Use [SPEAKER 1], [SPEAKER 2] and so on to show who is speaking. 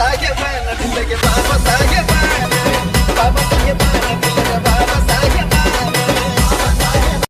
[SPEAKER 1] I get when I be making